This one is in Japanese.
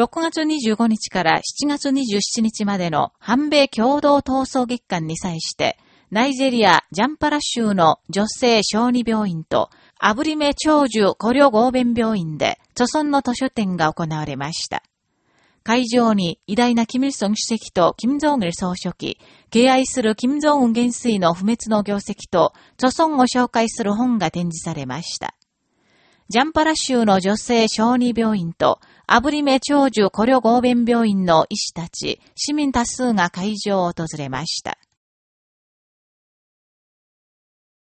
6月25日から7月27日までの反米共同闘争月間に際して、ナイジェリア・ジャンパラ州の女性小児病院と、アブリメ長寿古領合弁病院で、著村の図書展が行われました。会場に偉大なキム・イルソン主席とキム・ジョン・ル総書記、敬愛するキム・ジョン・元帥の不滅の業績と、著村を紹介する本が展示されました。ジャンパラ州の女性小児病院と、アブリメ長寿古旅合弁病院の医師たち、市民多数が会場を訪れました。